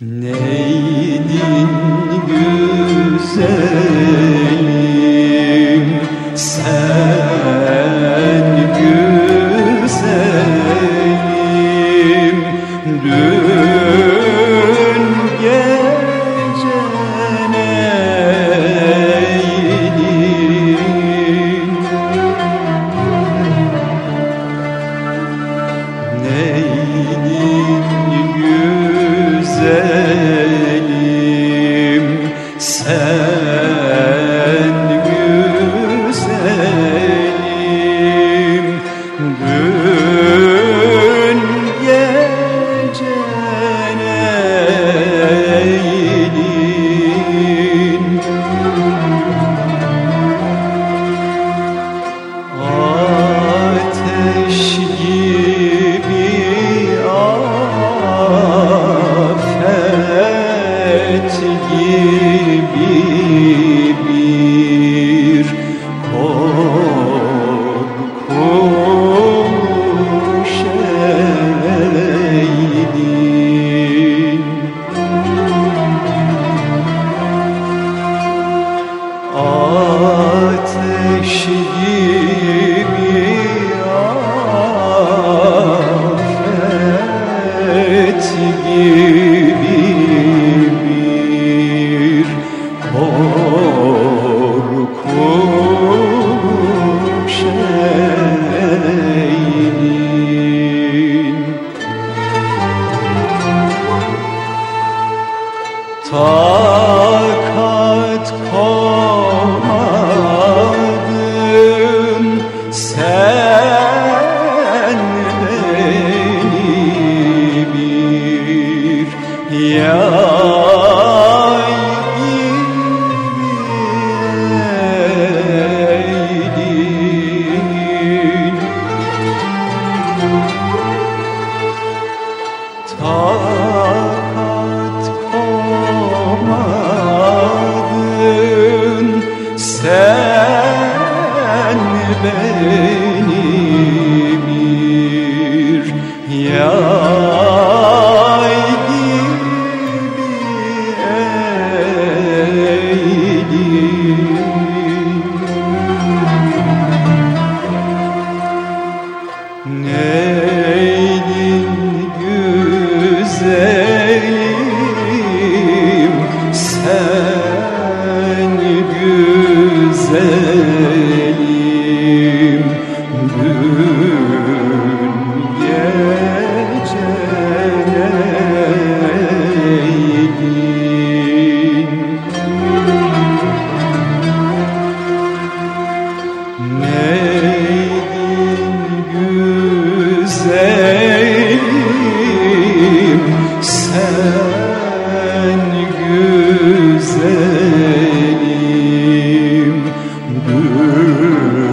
Neydin güzelim sen güzelim dün gece neydin Neydin sen güzelim dün Ateş gibi afet gibi bir korku şeydin Takat sen bir yay gibi eydin Takat komadın beni Mm-hmm.